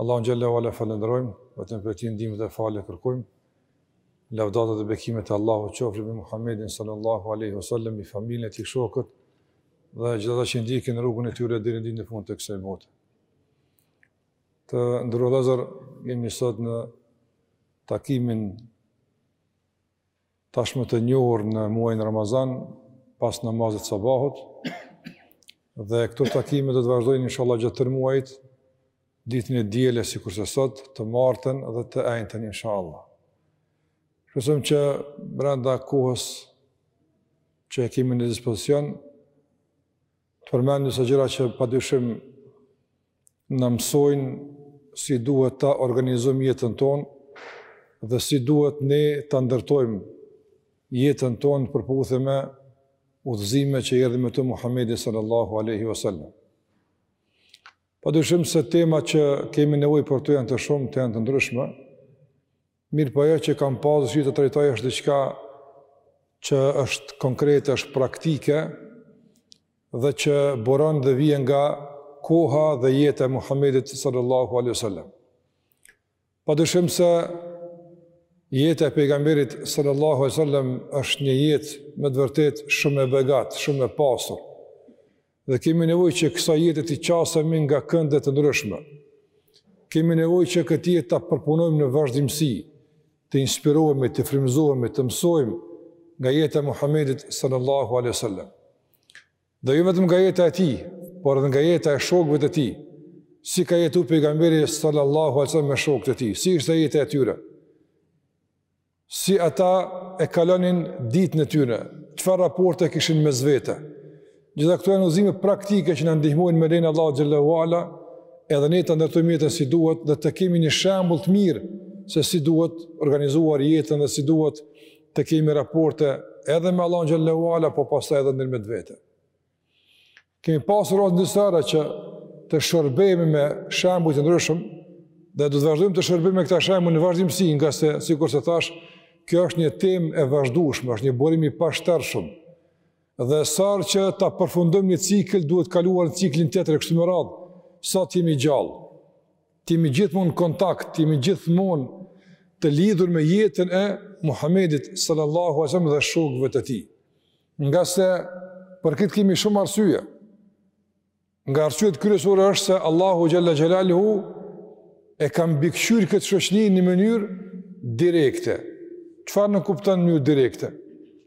Allahun xhelle ve ala e falënderojmë, vetëm prej tij ndihmë dhe falje kërkojmë. Lavdatat dhe bekimet e Allahut qofshin mbi Muhammedin sallallahu alaihi wasallam, mbi familjen e tij, shokët dhe gjithë ata që ndjekin rrugën e tyre deri në ditën e fundit të kësaj bote. Të nderuar vëllezër jemi sot në takimin tashmë të njohur në muajin Ramazan pas namazit të sabahut dhe këto takime do të vazhdojnë inshallah gjatë tërë muajit ditën e diel sikurse sot të martën dhe të enjten inshallah shpresojmë që brenda kohës që e kemi në dispozicion Të përmendim disa gjëra që padyshim na mësojnë si duhet ta organizojmë jetën tonë dhe si duhet ne ta ndërtojmë jetën tonë në përputhje me udhëzimet që erdhi me të Muhamedi sallallahu alaihi wasallam. Padyshim se temat që kemi nevojë për to janë të shumta, janë të ndryshme. Mirëpo ajo që kam pasur sot të trajtoj është diçka që është konkrete, është praktike dhe që buron dhe vjen nga koha dhe jeta e Muhammedit sallallahu alaihi wasallam. Padyshim se jeta e pejgamberit sallallahu alaihi wasallam është një jetë me të vërtetë shumë e begatë, shumë e pasur. Dhe kemi nevojë që kësaj jete t'i qasemi nga kënde të ndryshme. Kemi nevojë që këtë jetë ta përpunojmë në vazhdimësi, të inspirohemi, të frymëzohemi, të mësojmë nga jeta e Muhamedit sallallahu alaihi wasallam. Dhe jo vetëm nga jeta e tij, por edhe nga jeta e shokëve të tij. Si ka jetu pejgamberi sallallahu alaihi wasallam me shokët e tij? Si ishte jeta e tyre? Si ata e kalonin ditën e tyre, çfarë raporte kishin mes vete. Gjitha këto janë udhëzime praktike që na ndihmojnë me lejen e Allahut xhelle ve ala edhe ne ta ndërtojmë jetën si duhet dhe të kemi një shembull të mirë se si duhet organizuar jetën dhe si duhet të kemi raporte edhe me Allahun xhelle ve ala, po pastaj edhe ndërmjet vete. Kemi pasur rast disa herë që të shërbehemi me shembuj të ndryshëm dhe do të vazhdojmë të shërbehemi me këta shembuj në vazhdimësi, ngase sikurse thashë, kjo është një temë e vazhdueshme, është një burim i pashtershëm. Dhe sa herë që ta përfundojmë një cikël, duhet të kaluar në ciklin tjetër kështu me radhë, sa të jemi gjallë. Të jemi gjithmonë në kontakt, të jemi gjithmonë të lidhur me jetën e Muhamedit sallallahu alaihi wasallam dhe shokëve të tij. Nga se për këtë kemi shumë arsye. Nga arsyet kryesore është se Allahu xhel-le xhelaluhu e ka mbikëqyrë këtë shoqni në mënyrë direkte. Çfarë nënkupton mënyrë direkte?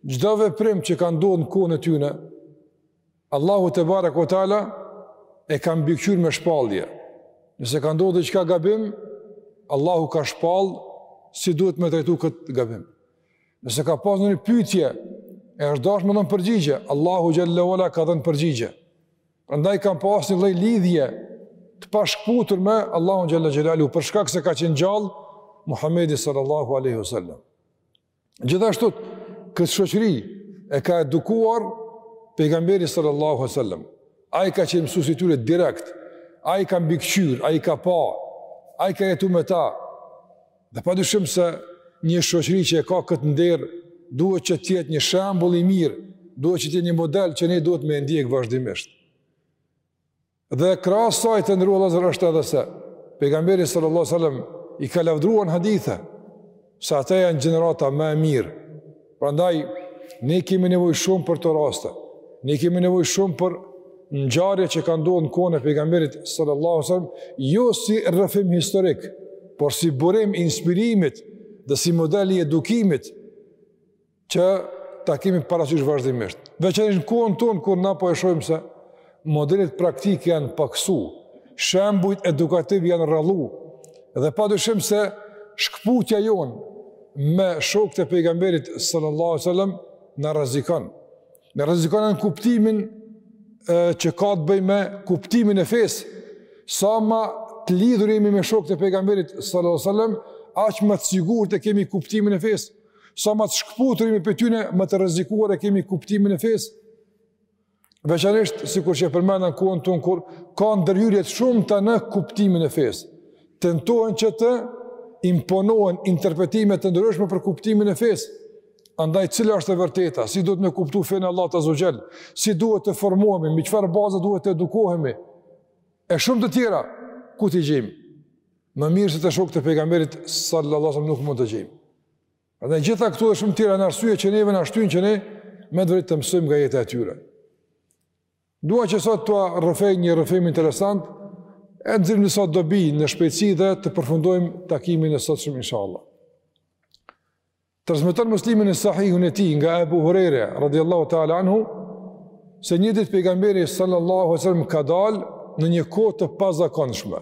Çdo veprim që ka ndodhë në kohën e tyne, Allahu tebareke ue teala e ka mbikëqyrë me shpallje. Nëse ka ndodhë diçka gabim, Allahu ka shpallë si duhet me trajtu këtë gabim. Nëse ka pas një pyetje, e është dashur me dhënë përgjigje, Allahu xhel-le ue ala ka dhënë përgjigje. Prandaj kanë pas një lloj lidhje të pashkputur me Allahun xhel-le xhelaluhu për shkak se ka qenë gjallë Muhamedi sallallahu alaihi wasallam. Gjithashtu këtë shoqëri e ka edukuar pejgamberi sallallahu alaihi wasallam. Ai ka qenë mësuesi i tyre direkt. Ai i ka mbikëqyr, ai i ka pa, ai ka jetuar me ta, Dhe pa dyshim se një shoqëri që e ka këtë nder, duhet që të jetë një shembull i mirë, duhet që të jetë një model që ne duhet me e ndjekë vazhdimisht. Dhe krahas saj të nderuar vëllezër është edhe se, pejgamberi sallallahu sallam i ka lavdruar në hadithe, se ata janë gjenerata më e mirë, Prandaj, ne kemi nevojë shumë për këto raste, ne kemi nevojë shumë për ngjarje që kanë ndodhë në kohën e pejgamberit sallallahu sallam, jo si rrëfim historik, por si burim inspirimit dhe si model i edukimit që ta kemi parasysh vazhdimisht. Veçanisht në kohën tonë, kur na po e shohim se Modelet praktike janë paksu, shembujt edukativ janë rrallu, dhe pa dyshim se shkëputja jonë me shokët e pejgamberit sallallahu sallam na rrezikon. Na rrezikon në kuptimin e, që ka të bëjë me kuptimin e fesë, sa ma të lidhur jemi me shokët e pejgamberit sallallahu sallam, aq më të sigurt e kemi kuptimin e fesë, sa ma të shkëputur jemi prej tyne, më të rrezikuar e kemi kuptimin e fesë, Veçanërisht sikur që e përmenda në kohën tonë kur ka ndërhyrje të shumta në kuptimin e fesë. Tentohen që të imponohen interpretime të ndryshme për kuptimin e fesë. Andaj cila është e vërteta? Si duhet me kuptu fenë e Allahut azze ue xhel? Si duhet të formohemi? Mbi çfarë baza duhet të edukohemi? E shumë të tjera, ku t'i gjejmë? Më mirë se te shokët e pejgamberit sallallahu sallam nuk mund t'i gjejmë. Dhe gjitha këto dhe shumë tjera janë arsye që neve na shtyjnë që ne me të vërtetë të mësojmë nga jeta e tyre. Dua që sot t'ua rrëfej një rrëfim interesant, e nxjerrim disa dobi në shpejtësi dhe të përfundojmë takimin e sotshëm insha Allah. Transmeton Muslimi në Sahihun e tij nga Ebu Hurejre, radiallahu ta'ala anhu, se një ditë pejgamberi sallallahu sallam ka dalë në një kohë të pazakonshme.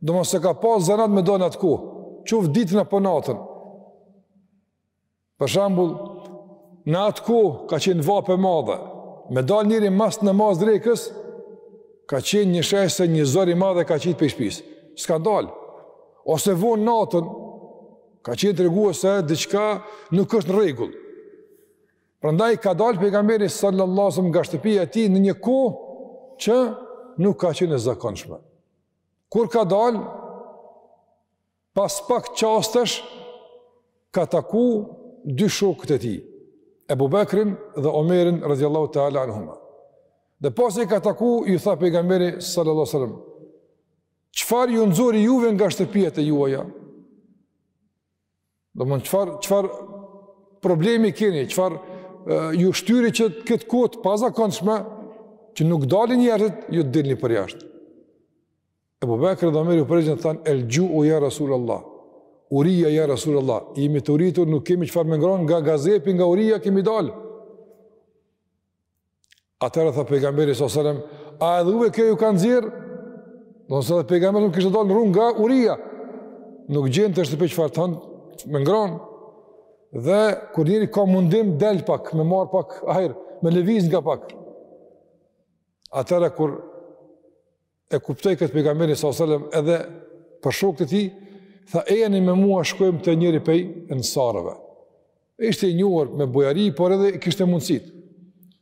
Domos s'e ka pas zanat me dalë në atë kohë, qoftë ditën apo natën. Për shambull, në atë kohë ka qenë vapë e madhe, me dalë njeri mas në mas drekës, ka qenë një shenjë se një zor i madh e ka qitë prej shpisë. Ska dalë. Ose vonë natën, ka qenë tregues se diçka nuk është në rregull. Prandaj ka dalë pejgamberi sallallahu alejhi ve selem nga shtëpia e tij në një kohë që nuk ka qenë e zakonshme. Kur ka dalë, pas pak çastesh, ka taku dy shokët e tij, Ebu Bekrin dhe Omerin radijallahu ta'ala anhuma. Dhe pasi i ka taku, ju tha pejgamberi sallallahu alejhi ve selem, çfarë ju nxori juve nga shtëpitë e juaja? Domethënë çfarë çfarë problemi keni, çfarë ju shtyri që këtë kohë të pazakonshme që nuk dalin njerëzit, ju të dilni përjashtë. Ebu Bekri dhe Omeri iu përgjigjën, thanë, el xhu'u ja Rasul Allah, uria ja Rasul Allah, jemi të uritur, nuk kemi çfarë me ngronë, nga gazepi, nga uria kemi dalë. Atëherë tha pejgamberi sallallahu alajhi wasallam, a edhe juve kjo ju ka nxjerr? Do të thotë dhe pejgamberi kishte dalë në rrugë nga uria. Nuk gjente në shtëpi çfarë thon me ngron. Dhe kur njeri ka mundim del pak, me marr pak ajër, me lëviz nga pak. Atëherë kur e kuptoi këtë pejgamberi sa selam edhe për shokët e tij, tha ejani me mua shkojmë te njëri prej ensarëve. Ishte i njohur me bujari, por edhe kishte mundësitë.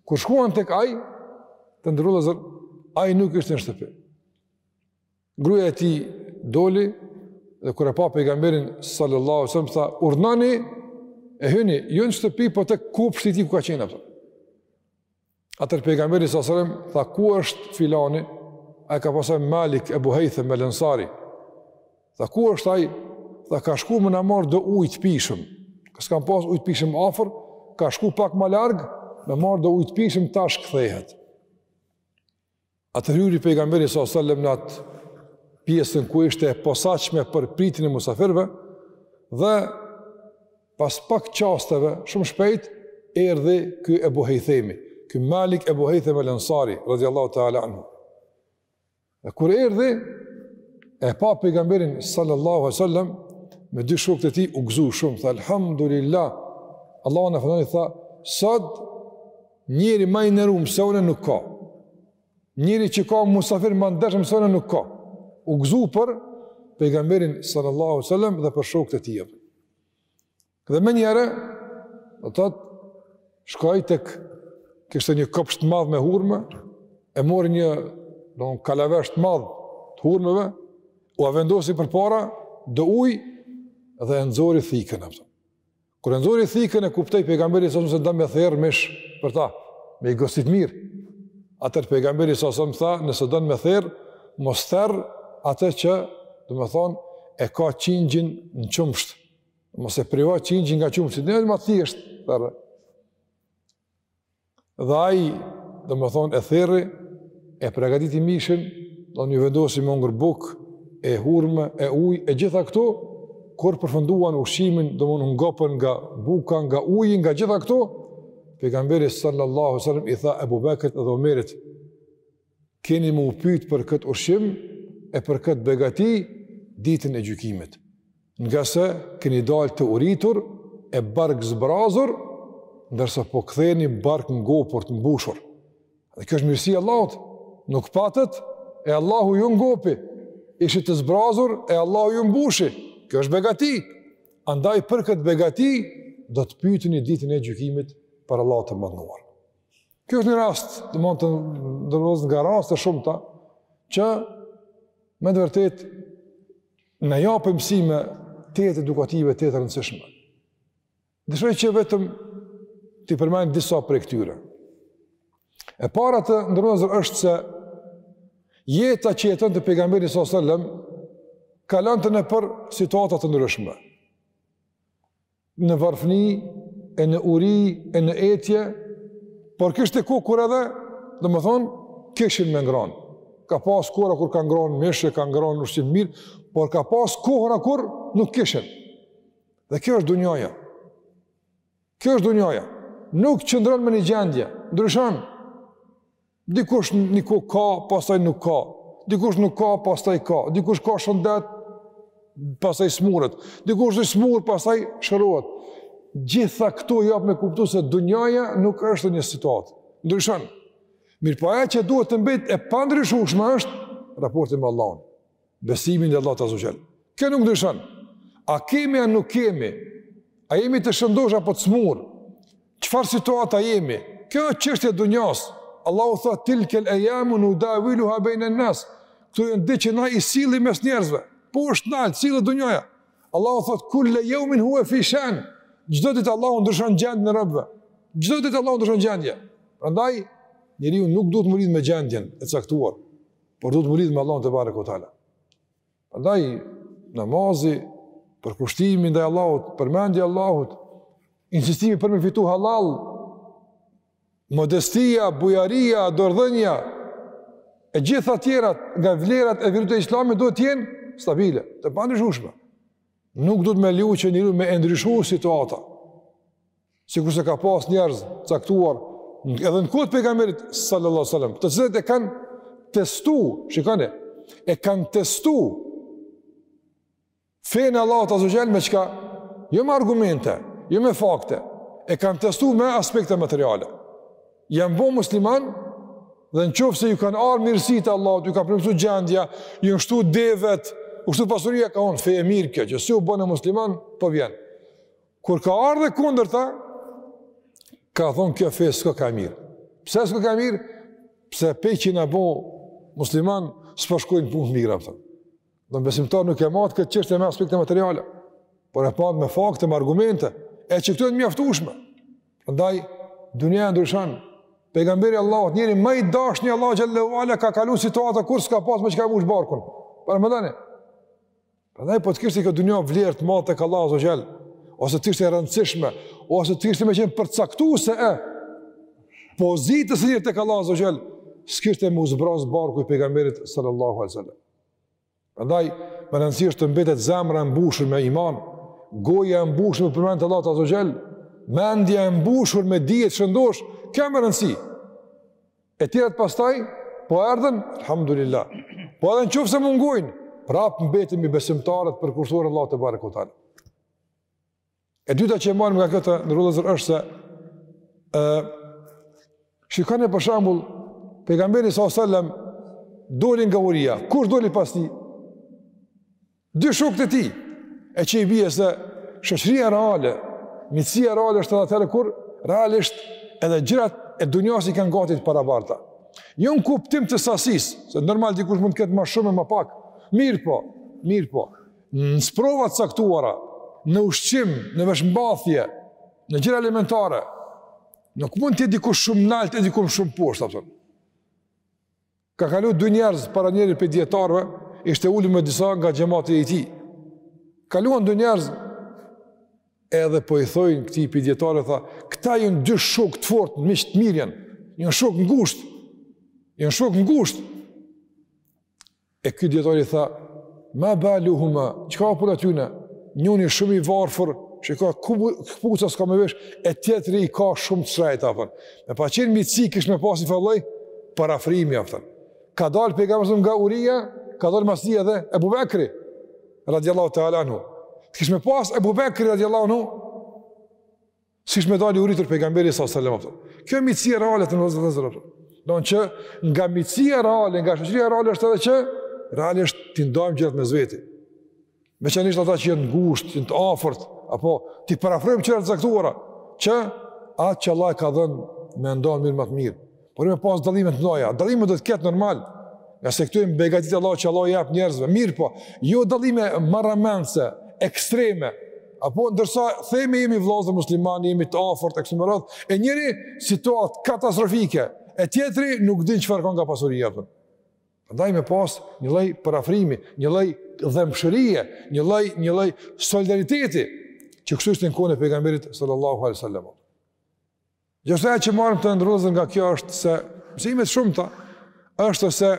Kur shkuan tek ai, të nderuar vëllezër, ai nuk ishte në shtëpi. Gruaja e tij doli dhe kur e pa pejgamberin sallallahu alaihi wasallam tha urdhnoni e hyni jo në shtëpi po tek kopshti i tij ku ka qenë atë. Atëherë pejgamberi sa selam, tha ku është filani, ai ka pas qenë Malik Ebu Hejthem el Ensari, tha ku është ai, tha ka shku me na marrë do ujë të pijshëm, se s'kanë pas ujë të pijshëm afër, ka shku pak më larg, me marrë do ujë të pijshëm tash kthehet. Atëherë hyri pejgamberi sa sallam në atë pjesën ku ishte e posaçme për pritjen e musafirve, dhe pas pak çasteve, shumë shpejt, erdi ky Ebu Hejthemi, ky Malik Ebu Hejthem el Ensari, radiallahu ta'ala anhu. Dhe kur erdi, e pa pejgamberin sallallahu a sallam, me dy shokët e tij, u gzu shumë, tha, alhamdulillah, Allahun falënderoi, tha, sot, Njeri ma i nerum se unë nuk ka. Njeri që ka musafir ma të ndershëm se unë nuk ka. U gëzu për pejgamberin sallallahu sallam dhe për shokët e tij. Dhe menjëherë, dhe thotë shkoi tek, kishte një kopsht të madh me hurme, e mori një kalavesh të madh të hurmeve, ua vendosi përpara, dhe ujë, dhe e nxori thikën. Kur e nxori thikën e kuptoi pejgamberi s.a.s. se don me therr mish për ta, me i gostitë mirë. Atëherë pejgamberi s.a.s. tha, nëse don me therr, mos therr atë që, domethënë, e ka qingjin në qumësht. Mos e privo qingjin nga qumështi, më thjesht, therr, Dhe ai, domethënë, e therri, e pregaditi mishin, domethënë ju vendosi me ngrënë bukë, e hurme, e ujë, e gjitha këto, kur përfunduan ushqimin, domethënë u ngopën nga buka, nga uji, nga gjitha këto, pejgamberi sallallahu sallam i tha Ebu Bekrit dhe Omerit, Keni me u pytë për këtë ushqim e për këtë begati ditën e gjykimit. Ngase keni dalë të uritur e barkzbrazur, ndërsa po ktheheni barkngopur të mbushur. Dhe kjo është mirësi e Allahut, nuk patët e Allahu ju ngopi, ishit të zbrazur e Allahu ju mbushi. Kjo është begati. Andaj për këtë begati, do të pyteni ditën e gjykimit para Allahut të madhëruar. Kjo është një rast, domethënë të nderuar, nga rastet e shumta, që me të vërtetë na japin mësime tejet edukative, tejet të rëndësishme. Deshta që vetëm t'i përmend disa prej këtyre. E para të nderuar është se jeta që jetonte pejgamberi s.a.s. kalonte nëpër situata të ndryshme. në varfni, e në uri, e në etje, por kishte kohë kur edhe, domethënë, kishin me ngranë. Ka pas kohëra kur ka ngranë mish e ka ngranë ushqim mirë, por ka pas kohëra kur nuk kishin. Dhe kjo është dunjaja. Kjo është dunjaja. Nuk qëndron me një gjendje, ndryshon. Dikush një kohë ka, pastaj nuk ka. Dikush nuk ka, pastaj ka. Dikush ka shëndet, pastaj smuret. Dikush është i smurë, pastaj shërohet. Gjitha këto japin me kuptu se dunjaja nuk është një situatë. Ndryshon. Mirëpo ajo që duhet të mbetet e pandryshueshme është raporti me Allahun. Besimin ndaj Allahut azze ue xhel. Kjo nuk ndryshon. A kemi a nuk kemi? A jemi të shëndosh apo të smur? Çfarë situate jemi? Kjo është çështje e dunjas. Allahu thotë, tilkel ejjamu nudaviluha bejnen-nas. Këto janë ditë që na i sillim mes njerëzve. Poshtë nalt, sillet dunjaja. Allahu thotë, kul-le jeumin huve fi she'n. Çdo ditë Allahu ndryshon gjendjen e robëve. Çdo ditë Allahu ndryshon gjendje. Prandaj, njeriu nuk duhet m'u lidhë me gjendjen e caktuar. Por duhet m'u lidhë me Allahun tebareke ue teala. Prandaj, namazi, përkushtimi ndaj Allahut, përmendja e Allahut, insistimi për me fitu hallall, modestia, bujaria, dorëdhënia, e gjitha tjerat nga vlerat e virtytet e islamit duhet të jenë stabile, të pandryshushme. Nuk duhet me leju që njeriun me e ndryshu situata, sikurse ka pas njerëz t'caktuar, edhe në kohë të pejgamberit sallallahu sallam, të cilët e kanë testu, shikoni, e kanë testu fenë e Allahut azze ue xhel me çka, jo me argumente, jo me fakte, e kanë testu me aspekte materiale. Janë bo musliman dhe në qoftë se ju kanë ardhë mirësitë e Allahut, ju ka përmirësu gjendja, ju janë shtu devet, u shtu pasuria ka thonë, fe e mirë kjo që si u bona musliman, po vijnë. Kur ka ardhë e kundërta, ka thonë kjo fe s'koka e mirë. Pse s'koka e mirë? Pse prej që jam bo musliman, s'po shkojnë punët mirë, pëtëm. Një besimtar nuk e mat këtë çështje me aspekte materiale, por e mat me fakte, me argumente, e që këto janë të mjaftueshme. Ndaj, dunjaja ndryshon, pejgamberi i Allahut, njeri më i dashur i Allahut xhel-le ue ala ka kalu situata kur s'ka pasë me çka me mbush barkun. Për më dhene. Prandaj, po të kishte kjo dunja vlerë të madhe tek Allahu azze ue xhel, ose të ishte e rëndësishme, ose të kishte me qenë përcaktuese e pozitës së njeriut tek Allahu azze ue xhel, s'kishte m'u zbrazë barku i pejgamberit sallallahu alejhi sallam. Prandaj, me rëndësi është të mbetet zemra e mbushur me iman, goja e mbushur me përmendje të Allahut azze ue xhel, mendja e mbushur me dije të shëndoshë, kjo me rëndësi. E tjerat pastaj po erdhën, alhamdulillah. Po edhe në qoftë se mungojnë, prap mbetemi besimtarë të përkushtuar Allahut tebareke ue teala. E dyta që e marrim nga këtë në rrugëzor është se ë shikoni për shembull pejgamberi sa selam doli nga uria, kush doli pas tij? Dy shokët e tij. E që i bie se shoqëria reale, miqësia reale është edhe atëherë kur realisht edhe gjërat e dunjas i kanë gati të barabarta. Jo në kuptim të sasisë, se normal dikush mund të ketë ma shumë e ma pak. Mirëpo, mirëpo. Në sprova të caktuara, në ushqim, në veshmbathje, në gjëra elementare, nuk mund të jetë dikush shumë nalt e dikush shumë poshtë apo. Ka kalu dy njerëz para njërit prej dijetarëve, ishte ulur me disa nga xhemati i tij. Kaluan dy njerëz, edhe po i thojnë këtij prej dijetarëve, tha, këta janë dy shokë të fort, miqtë të mirë janë, janë shokë të ngushtë, janë shokë të ngushtë. E ky dijetari tha, ma balu huma, çka o pra atyne, njoni shumë i varfër, çka këpuca s'ka me vesh, e tjetri i ka shumë të shtrejta, kupton. Me pa qenë miqësi, kish me pas një farë lloj përafrimi, kupton. Ka dalë pejgamberi nga uria, ka dalë mas tij edhe Ebu Bekri, radiallahu ta'ala anhu. Të kish me pas Ebu Bekri, radiallahu anhu, S'ish me dalë i uritur pejgamberi sa selam. Kjo miqësi reale të nderuar vëllezër. Nga miqësia reale, nga shoqëria reale është edhe që realisht t'i ndajmë gjërat mes veti. Me qenë se ata që janë ngusht, janë të afërt, apo t'i përafrojmë gjëra të caktuara, që atë që Allahu e ka dhënë, mendon mirë më të mirë, Por me pas dallime të mëdha, dallime do të ketë normal. Ngase këto janë begatitë e Allahut që Allahu i jep njerëzve, mirëpo, jo dallime marramendëse, ekstreme. Apo ndërsa themi jemi vëllezër muslimanë, jemi të afërt e kështu me radhë, e njëri situatë katastrofike, e tjetri nuk din çfarë ka nga pasuria apo. Prandaj me pas një lloj përafrimi, një lloj dhembshurie, një lloj një lloj solidariteti që kështu ishte në kohën e pejgamberit sallallahu alaihi wasallam. Gjashta që marrim të nderuar vëllezër nga kjo është se, mësimet e shumta, është se,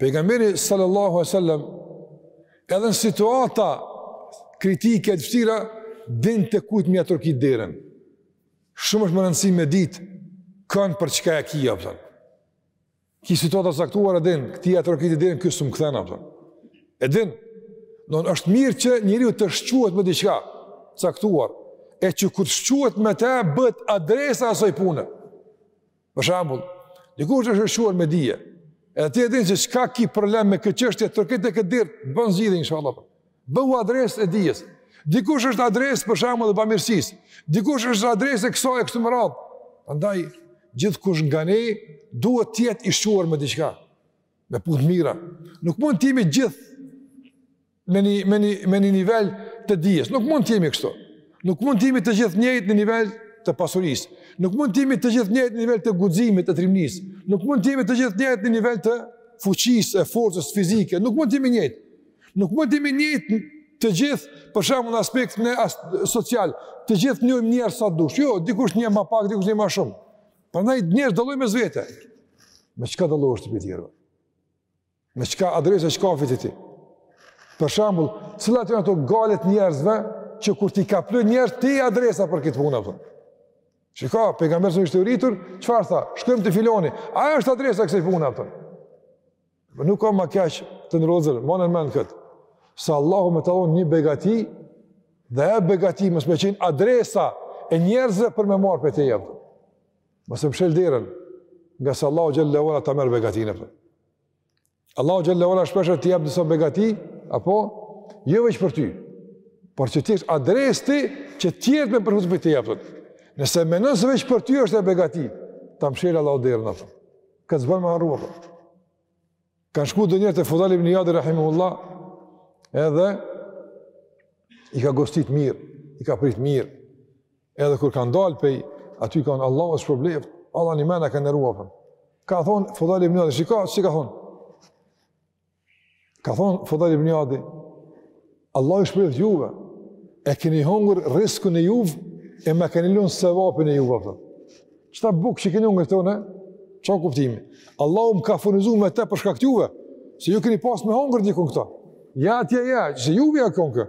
pejgamberi sallallahu a sallam, edhe në situata kritike e të vështira, din te kujt me ia trokit derën. Shumë është më rëndësi me ditë, kand për çka e ki, a kupton. Ki situata caktuar e din, këtij ia trokit derën, ky s'um kthen, apo. E din, në në është mirë që njeriu të shquhet me diçka caktuar, e që kur të shquhet me te, bëhet adresa asoj pune. Për shembull, dikush është shquat me dije, e ti e din që çka ki problem me këtë çështje, troket te kjo derë, të bën zgjidhje, insha Allah, apo. Bëhu adresë e dijes. Dikush është adresë për shembull e bamirësisë. Dikush është adresë e kësaj e kështu me radhë. Prandaj gjithkush nga ne duhet të jetë i shquar me diçka, me punë të mira. Nuk mund të jemi të gjithë me një me një me një nivel të dijes. Nuk mund të jemi kështu. Nuk mund të jemi të gjithë njëjtë në nivel të pasurisë. Nuk mund të jemi të gjithë njëjtë në nivel të guximit, të trimnisë. Nuk mund të jemi të gjithë njëjtë në nivel të fuqisë, e forcës fizike. Nuk mund të jemi njëjtë. Nuk mund t'jemi njëjtë të gjithë, për shembull në aspektin social, të gjithë njohim njerëz sa dush. Jo, dikush njeh ma pak, dikush njeh ma shumë. Prandaj njerëzit dallojnë mes vete. Me çka dallohesh ti prej tjerëve? Me çka adresë e çkafit je ti? Për shembull, cilat janë ato hallet e njerëzve, që kur ti ka plot njerëz, ti je adresa për këtë punë, apo. Shiko, pejgamberi ishte i uritur, çfarë tha? Shkojmë te filoni. Ai është adresa e kësaj pune apo. Po nuk ka më keq të nderuar, mbane mend kët. Se Allahu me ta lon një begati dhe ajo begati mos me qenë adresa e njerëzve për me marrë prej teje. Mos e mshel derën ngase Allahu xhele ue ala ta merr begatinë apo. Allahu xhele ue ala shpeshherë të jep disa begati apo jo veç për ty. Por që të jesh adresë ti që tjerët me përfitu prej teje. Nëse menon se veç për ty është ajo begati, ta mshel Allahu derën apo. Këtë s'ban me harru. Kanë shku do njerëz te Fudajl ibn Ijadi, rahimehullah, edhe i ka gostit mirë, i ka prit mirë, edhe kur kanë dalë pej aty kanë thonë Allahu të shpërbleftë, Allah një mena ka në ruafën. Ka thonë, Fudajl ibn Ijadi, shiko, çka ka thonë? Ka thonë Fudajl ibn Ijadi, Allahu ju shpërbleftë juve, e keni hongër riskun e juv, e ma keni lonë sevapin e juv, apo. Qeta bukë që keni hongër te une, çka kuptimi? Allahu më ka furnizu me te për shkak të juve, se ju keni pas me hongër dikun këta. Ja atje, ja, se e juvja u kon kjo.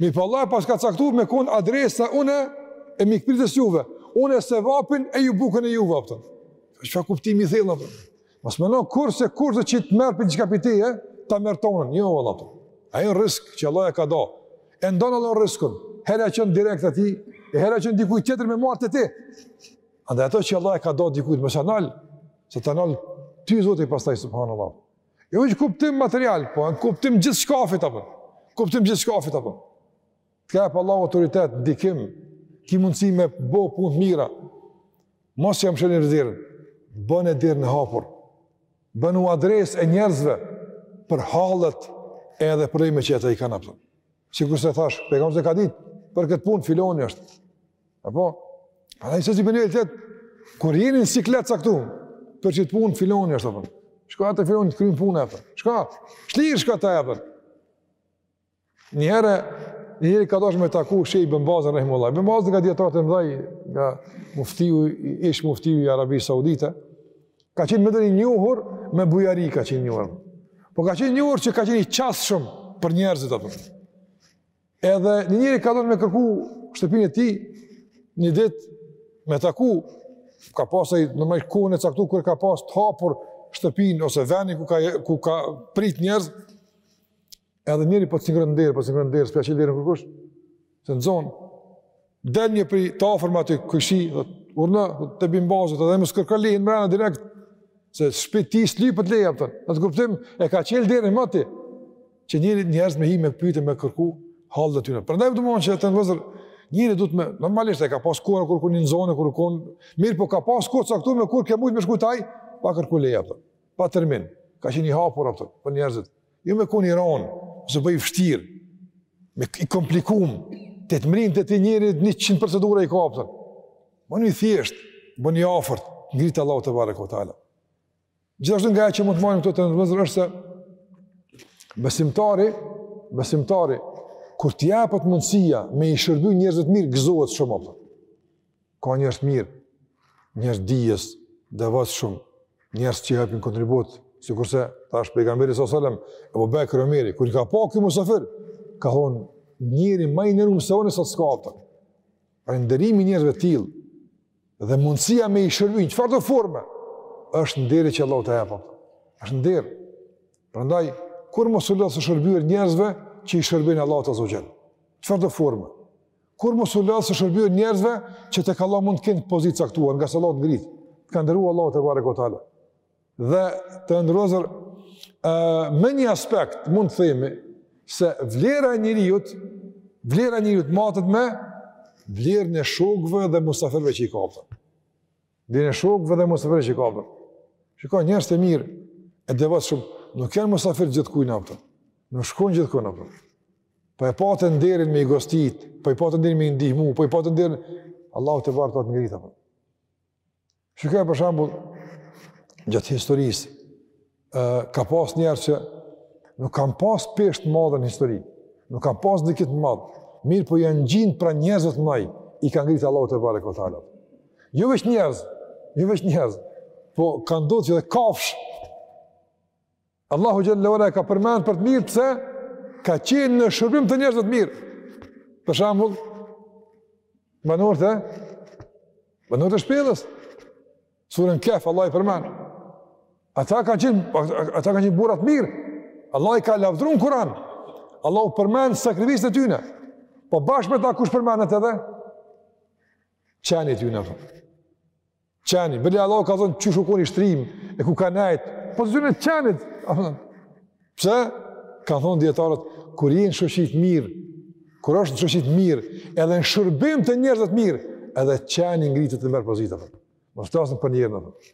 Mirëpo Allahu pas ka caktuar me konë adresa une e mikpritjes juve, une sevapin e ju bukën e juve, apo. Çfarë kuptimi i thellë, apo. Mos menoni kurrë se kur të merr diçka prej teje, e, ta merr tonen, jo, vëlla. Ai e ka risk që Allahu ia ka da, e ndan Allahu riskun, herë ia çon direkt atij, e herë ia çon dikujt tjetër me marrë te ti. Andaj ato që Allahu ia ka da dikujt mos ia nal, se ta nal ty Zoti pastaj, subhanallah. Jo veç kuptim material, po, në kuptim gjithçkafit, apo, kuptim gjithçkafit, apo. Të ka dhanë Allahu autoritet, dikun, ki mundësi me bo punë të mira, mos ia mshel njerëzve derën, bëne derën hapur, bënu adresë e njerëzve për hallet edhe problemet që ata i kanë apo. Sikurse thashë, pejgamberi e ka ditë, për këtë punë filoni është. Apo? A e di se si për një eltet, kur jeni në siklet sa këtu, për qet punë filoni është, apo. Shko te filoni të kryn punë, apo. Shko, shlirë shko te ai, apo. Një herë një njeri ka dashur me taku Sheh Ibn Bazin rahimehullah. Ibn Bazi nga dijetarët e mëdhenj, nga muftiu ish muftiu i Arabisë Saudite. Ka qenë më i njohur me bujari ka qenë njohur. Po ka qenë njohur që ka qenë i qasshëm për njerëzit apo. Edhe një njeri ka dashur me kërku shtëpinë e tij një ditë me taku ka pasur në më kohën e caktuar kur ka pas të hapur shtëpinë ose vendin ku ka ku ka prit njerëz Edhe njeri po cingërron n'derë, po cingërron n'derë, s'po ia çel derën kërkush, se në zonë. Del një prej të afërmve aty kush je, urdhno, dhe të Ibn Bazi, dhe mos kërko leje më rana direkt, se shpia e tij s'lyp leje, a kupton. Në atë kuptim, e ka çel derën aty, që njeri njerëz me hi me pyt e me kërku, hallet e tyre. Prandaj domethënë që të nderuar vëllezër, njeri duhet me, normalisht e ka pas kohë kur ka qenë i zënë, kur ka qenë, mirëpo ka pas kohë të caktume kur ke mujt me shku te ai, pa kërku leje, a kupton. Pa termin, ka qenë i hapur, a kupton, për njerëzit. Jo me kon i ranë, ose bo vështirë, me i kompliku, me të mbërri te ti njeri njëqind procedura i ka, a kupton. Bonu i thjeshtë, bonu i afërt, të ngrit Allahu tebareke ue teala. Gjithashtu nga ajo që mund të marrim këtu të nderuar vëllezër është se besimtari, besimtari, kur të jepet mundësia me i shërby njerëzve të mirë, gëzohet shumë a kupton. Ka njerëz të mirë, njerëz të dijes, të devotshëm, njerëz që japin kontribut, sikurse tash pejgamberi sallallahu alajhi wasallam, Ebu Bekri, Omeri, kur i ka pa ky musafir, ka thon njeri më i nderuar se unë sot s'ka, a kupton. Pra nderimi i njerëzve të tillë dhe mundësia me i shërby në çfarëdo forme është nderi që Allahu ta jep. Është nder. Prandaj kurrë mos u lodh së shërbyer njerëzve që i shërbejnë Allahut azze ue xhel. Çfarëdo forme. Kurrë mos u lodh së shërbyer njerëzve që tek Allahu mund të kenë pozitë të caktuar, ngase Allahu të ngrit. Të ka nderuar Allahu tebareke ue teala. Dhe të nderuar vëllezër me një aspekt mund të themi se vlera e njeriut, vlera e njeriut matet me vlerën e shokëve dhe musafirëve që i ka. Vlerën e shokëve dhe musafirëve që i ka, a kupton. Shiko, njerëz të mirë, të devotshëm, nuk janë musafir gjithkund a kupton, nuk shkojnë gjithkund a kupton. Po e pate nderin me i gostit, po e pate nderin me i ndihmu, po e pate nderin, Allahu tebareke ue teala të ngrit a kupton. Shiko për shembull, gjatë historisë, ka pas njerëz që nuk kanë pas peshë të madhe në histori, nuk kanë pas ndikim të madh, mirëpo janë gjind pranë njerëzve të mëdhenj, i ka ngrit Allahu tebareke ue teala. Jo veç njerëz, jo veç njerëz, po ka ndodh që edhe kafshë. Allahu xhel-le ue ala e ka përmend për të mirë pse ka qenë në shërbim të njerëzve të mirë. Për shembull, banorët e, banorët e shpellës, Surën Kef, Allahu i përmen. Ata kanë qenë, ata kanë qenë burra t'mirë. Allahu i ka lavdru në Kur'an. Allahu përmen sakrificat e tyne. Po bashkë me ta kush përmenet edhe? Qeni i tyne, apo. Qeni, bile Allahu ka thonë qysh u kon i shtrimë, e ku ka nejtë, pozitën e qenit, apo. Pse? Kanë thonë dijetarët, kur je n'shoqni t'mirë, kur është në shoqni t'mirë, edhe në shërbim të njerëzve t'mirë, edhe qeni ngritet e merr pozitë. Mos flasim për njerëz, dhe.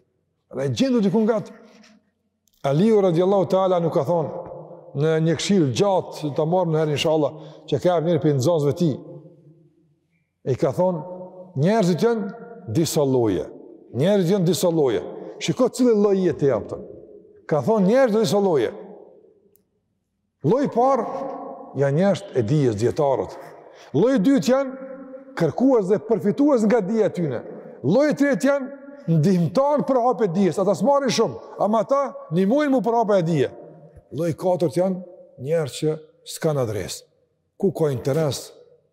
Edhe gjindu dikun gati. Aliu radiallahu ta'ala anhu ka thonë, në një këshillë t'gjatë, do ta marrim njëherë, inshallah, që i ka e njërit prej nxënësve t'tij. I ka thonë, njerëzit janë disa lloje. Njerëzit janë disa lloje. Shiko te cili lloj je ti, aptën. Ka thonë njerëzit disa lloje. Lloji i parë janë njerëzit e dijes, dijetarët. Lloji i dytë janë kërkues dhe përfitues nga dija e tyne. Lloji i tretë janë ndihmëtarë për përhapje dijes. Ata s'marrin shumë, ama ata ndihmojnë m'u përhap dija. Lloji i katërt janë njerëz që s'kanë adresë. Ku ka interes,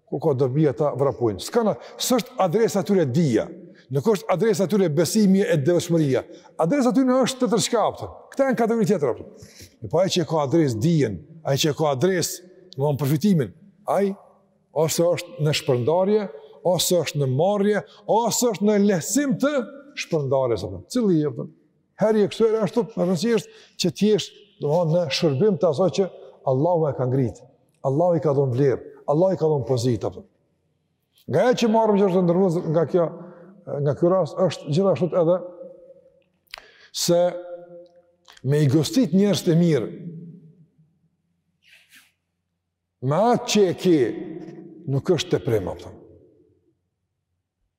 ku ka dobi ata vrapojnë. S'kanë, s'është adresa e tyre dija, nuk është adresa e tyre besimi e devotshmëria. Adresa e tyne është tjetër diçka, apëtën. Këta janë kategori tjetër, apëtën. Po ai që e ka adres dijen, ai që e ka adresë, domethënë, përfitimin, ai ose është në shpërndarje, ose është në marrje, ose është në lehësim të shpërndarjes, apëtën. Cili je, apëtën. Herë je kështu, herë ashtu, me rëndësi është që ti t'jesh domethënë në shërbim të asaj që Allahu e ka ngrit. Allahu i ka dhënë vlerë, Allahu i ka dhënë pozitë apo. Nga ajo që marrim gjithashtu t'nderuar nga kjo nga ky rast është gjithashtu edhe se me i gostit njerëzit e mirë. Me atë që e ke, nuk është teprim, aptën.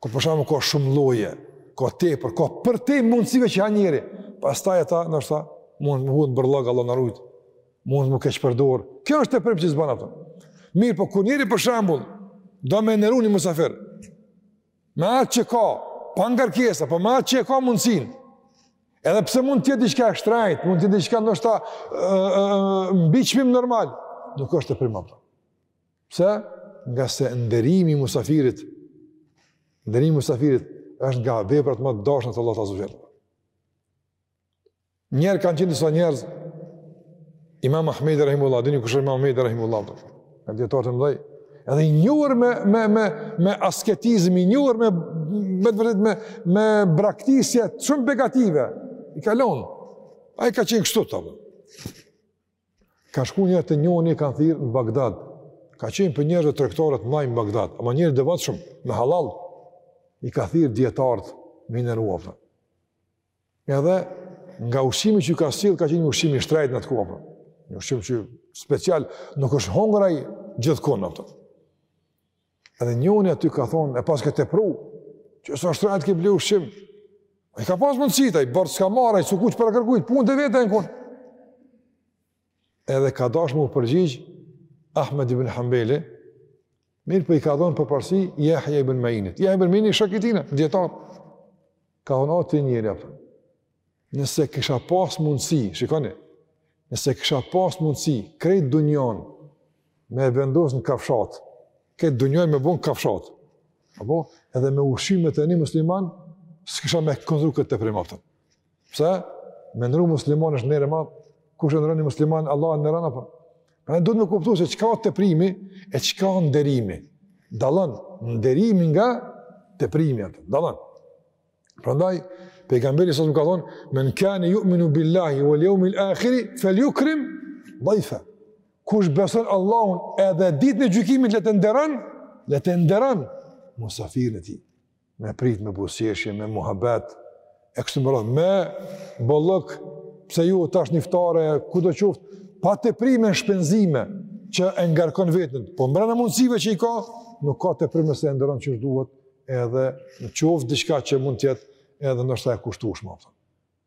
Kur për shembull ka shumë lloje, ka tepër, ka përtej mundësive që ha njeri. Pastaj ata ndoshta mund t'hudhen n'bërllog, Allahu na rujt. Mund me u keqpërdor. Kjo është teprim që s'bën, aptën. Mirëpo kur njeri për shembull do me nderu një musafir. Me atë që ka, pa ngarkesa, po me atë që ka mundësinë. Edhe pse mund të jetë diçka e shtrejtë, mund të jetë diçka ndoshta mbi çmim normal, nuk është teprim. Pse? Ngase nderimi i musafirit, nderimi i musafirit është nga veprat më të dashura te Allahu azze ve xhel. Njëherë kanë qenë disa njerëz te Imam Ahmedi rahimullah, dini kush është Imam Ahmedi rahimullah? Nga dijetarët e mëdhej, edhe i njohur me me me me asketizëm, i njohur me me t'vërtetë me me braktisje t'shumë begative. I kalon. Ai ka qenë kështu ta. Ka shku njëherë te njoni, i kanë thirrë në Bagdad. Ka qenë prej njerëzve tregtarë të mdhaj në Bagdad. Ama njeri i devotshëm, me hallall. I ka thirrë dijetarët me i nderu apo. Edhe nga ushqimi që ka sjellë, ka qenë një ushqim i shtrejt n'at kohë. Një ushqim që special nuk është hongër ai gjithkund. Edhe njoni aty ka thonë, e paske tepru, që kështu shtrejt ke ble ushqim. Ai ka pas mundësit, ai borxh s'ka marrë, ai s'u kuq para kërkujt, punët e veta e në konë. Edhe ka dashë m'u përgjigj, Ahmed ibn Hanbeli, mirëpo i ka dhonë përparësi, Jahja ibn Mainit. Jahja ibn Mainit, shoki i tina, dijetar. Ka thonë, o ti njeri, apo. Nëse kisha pas mundësi, shikoni, nëse kisha pas mundësi, krejt dunjon me e vendos një kafshatë, krejt dunjon me bo një kafshatë, apo, edhe me ushqy me të një musliman, s'e kisha me konsideru këtë teprim, apo. Pse? Me nderu musliman është nder i madh, kush e nderon një musliman, Allahu e nderon, apo. Pra ne duhet me kuptu se çka teprimi, e çka nderimi. Dallon nderimi nga teprimi, dallon. Prandaj pejgamberi sa më ka thon, "Men kane yu'minu billahi wal yawmil akhir falyukrim dhayfa." Kush beson Allahun edhe ditën e gjykimit le të nderon, le të nderon musafirin e tij. Me prit me buzëqeshje, me muhabet, e kështu me radhë, me bollëk, pse jo, tash niftare, kudo qoftë, pa teprime në shpenzime që e ngarkon vetën, po mbrana mundësive që i ka, nuk ka teprim nëse e nderon qysh duhet, edhe në qoftë diçka që mund të jetë edhe ndoshta e kushtushme.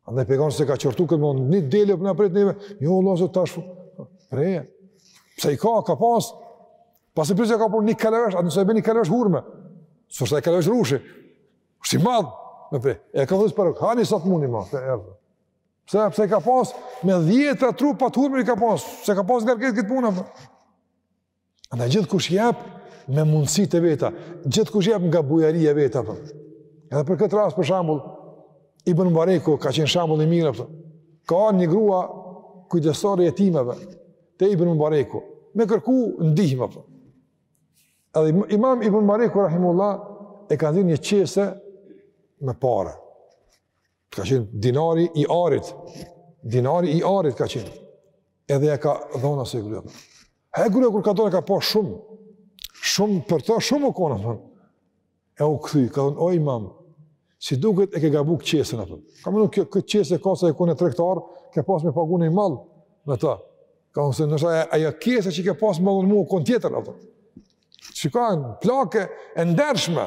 Andaj pejgamberi s'e ka qortu këtë mund, një dele po na pret neve, jo, Allah, zë tash, preje. Pse i ka, ka pas, pas e pse ka pru një kalavesh, atë nëse e bjen një kalavesh hurme, s'është si kalavesh rrushi, është i madh, në prej, e ka vëzë përëk, hani sa të mundni ma, të erdhë. Pse, pse ka pas, me dhjetra trupa hurme i ka pas, s'e ka pas ngarkesë këtë punë, apo. Andaj gjithkush jep me mundësi të veta, gjithkush jep nga bujaria e vet, apo. Edhe për këtë rast, për shembull, Ibn Mubareku ka qenë shembull i mirë, apo. Ka ardhë një grua kujdesore e jetimëve, te Ibn Mubareku, me kërku ndihmë, apo. Edhe imam Ibn Mubareku, Rahimehullah, e ka nxjerrë një qese me pare. Ka qenë dinari i arit, dinari i arit ka qenë, edhe ia ka dhonë asaj gruje. E gruja kur ka dhonë ka po shumë, shumë për to, shumë u konë, thon. e u kthy, ka thonë, o imam, si duket e ke gabu qesen, apo. ka mendu këtë qese e ka sa e kone tregtar, ke pas me pagu një mall, me ta, ka thonë s'është ajo qese që ke pas me dhonë mua, konë tjetër, apo. Shikoni, plakë e ndershme,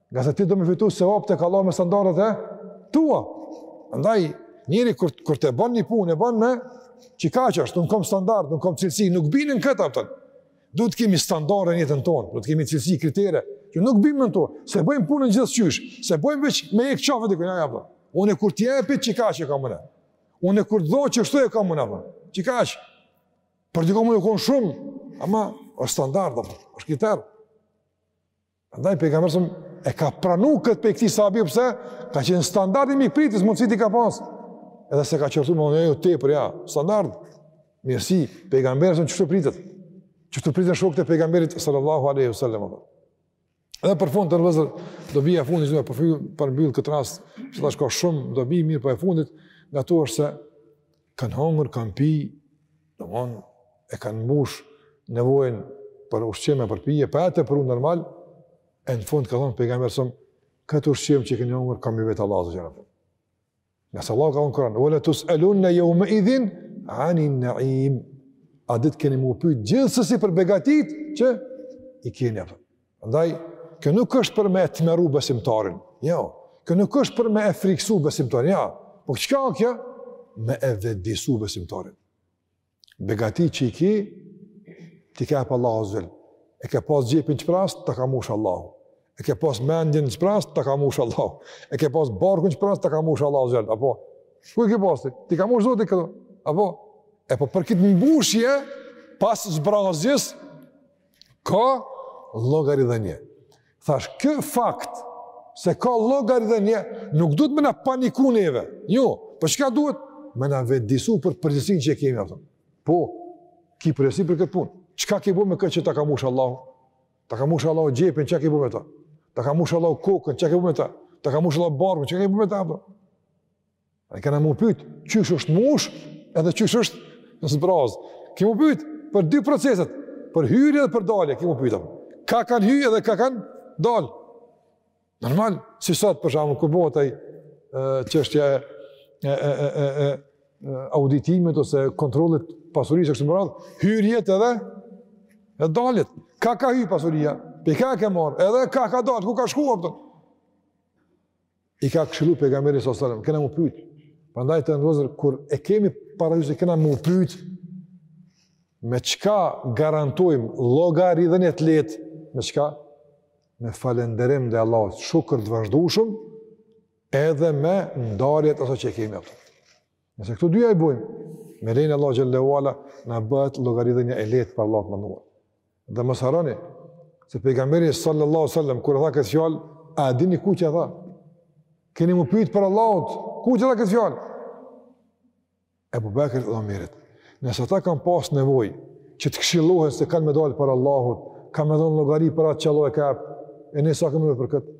Nga se ti do me fitu se veç të ka lloje me standardet e tua. Andaj, njeri kur, kur të bën një punë, e bën me çka që është, nuk kom standard, nuk kom cilësi, nuk bini në këtë, apo. Duhet të kemi standarde në jetën tonë, duhet të kemi cilësi, kritere, që nuk bini në tonë, s'e bëjmë punën gjithqysh, s'e bëjmë veç me e hek qafe dikujna, apo. Unë e kur të jepi çka që kam unë. Unë e kur do qështu e kam unë, apo. Çka që? Për dikon mun kon shumë, ama është standard, apo, është kriter. Andaj pejgamberi a.s. e ka pranu këtë prej këtij sahabi pse ka qenë standard i mikpritjes mundësit i ka pas. Edhe s'e ka qortu, me thënë jo tepër, jo, standard. Mirësi, pejgamberi a.s. qështu pritet. Qështu priten shokët e pejgamberit sallallahu alaihi wasallam. Edhe për fund të nderuar, dobia e fundit do me thënë për për mbyll këtë rast, se tash ka shumë dobi mirëpo e fundit nga to është se Kanë hangur, kanë pi, do mon, e kanë mbush nevojën për ushqime, për pije, po e tepëru normal, e në fund ka thonë pejgamberi a.s., këto ushqime që i keni hangur, ka me ju vetë Allahu azze ve xhel. Pse se Allah ka thonë Kuran, ve le tus'elunne jeume idhin anin neim, atë ditë keni mu pyjtë gjithsesi për begatit që i keni apo. Andaj, kjo nuk është për me e tmerru besimtarin, jo, kjo nuk është për me e friksu besimtarin, jo, po çka o kjo? Me e vetëdijsu besimtarin. Begatitë që i ki, t'i ka jep Allahu azze ve xhel, e ke pas xhepin shprazt, ta ka mush Allahu, e ke pas mendjen shprazt, ta ka mush Allahu, e ke pas barkun shprazt, ta ka mush Allahu azze ve xhel, apo, çka i ke pas ti, t'i ka mush Zoti këto, apo, e po për këtë mbushje, pas zbrazjes, Ka llogaridhënie. Tash, ky fakt se ka llogaridhënie, nuk duhet me na paniku neve. Jo, për po çka duhet? Me na vetëdijsu për përgjegjësinë që e kemi apo. Po, ki përgjegjësi për këtë punë. Çka ki bo me këtë që ta ka mush Allahu? Ta ka mush Allahu xhepin, çka ki bo me ta? Ta ka mush Allahu kokën, çka ki bo me ta? Ta ka mush Allahu barkun, çka ki bo me ta? Apo? E kena mu pyet, qysh është mush, edhe qysh është zbraz. Ki mu pyet për dy proceset, për hyrje dhe për dalje, ki mu pyet. Kah kanë hyrë dhe kah kanë dal. Normal, siç sot për shembull kur bëhet ai çështja e e e e e auditimit ose kontrollit të pasurisë kështu me radhë, hyrjet edhe daljet. Kah ka hy pasuria, prej kah e ke marrë, edhe kah ka dal, ku ka shku apo? I ka këshillu pejgamberi sallallahu alajhi wasallam, kena mu pyet. Prandaj të nderuar kur e kemi parasysh se kena mu pyet me çka garantojmë llogaridhënie të lehtë, me çka me falenderim ndaj Allahut, shukër të vazhdushëm, edhe me ndarje të asaj që e kemi apo. Nëse këto dyja i bojmë, me lejen e Allahut xhelle ve ala, na bëhet llogaridhënia e lehtë para Allahut të madhëruar. Dhe vëllazëni, se pejgamberi sallallahu alejhi ve selem, kur e tha këtë fjallë, a dini kujt ia tha? Keni m'u pytë para Allahut, kujt ia tha këtë fjallë? Ebu Bekrit dhe Omerit. Nëse këta kanë pas nevojë, që të kshilohen se kanë me dalë para Allahut, kanë me dhonë llogari për atë që Allahu e ka, e ne sa kemi nevojë për këtë?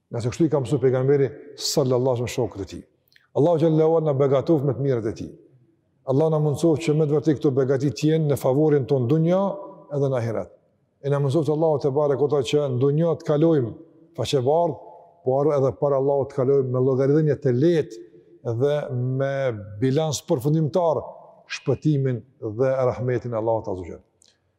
Nëse kështu i ka mësuar pejgamberi sallallahu alejhi ve selem shokët e tij. Allahu xhelle ve ala na begatoftë me të mirat e tij. Allahu na mundësoftë që me të vërtetë këto begati të jenë në favorin tonë në dunja edhe në ahiret. E na mundësoftë Allahu tebareke ve teala që në dunja të kalojmë faqebardhë, por edhe para Allahut të kalojmë me llogaridhënie të lehtë dhe me bilans përfundimtar shpëtimin dhe rahmetin e Allahut azza